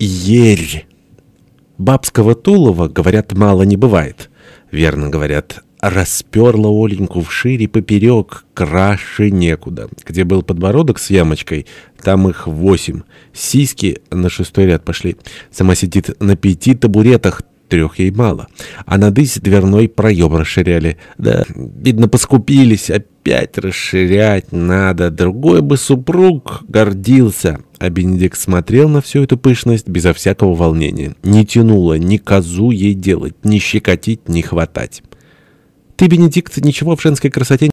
ерь. Бабского Тулова, говорят, мало не бывает. Верно говорят, расперла Оленьку вширь и поперек, краше некуда. Где был подбородок с ямочкой, там их восемь. Сиськи на шестой ряд пошли. Сама сидит на пяти табуретах, трех ей мало. А надысь дверной проем расширяли. Да, видно, поскупились, опять расширять надо. Другой бы супруг гордился. А Бенедикт смотрел на всю эту пышность безо всякого волнения. Не тянуло ни козу ей делать, ни щекотить, ни хватать. Ты, Бенедикт, ничего в женской красоте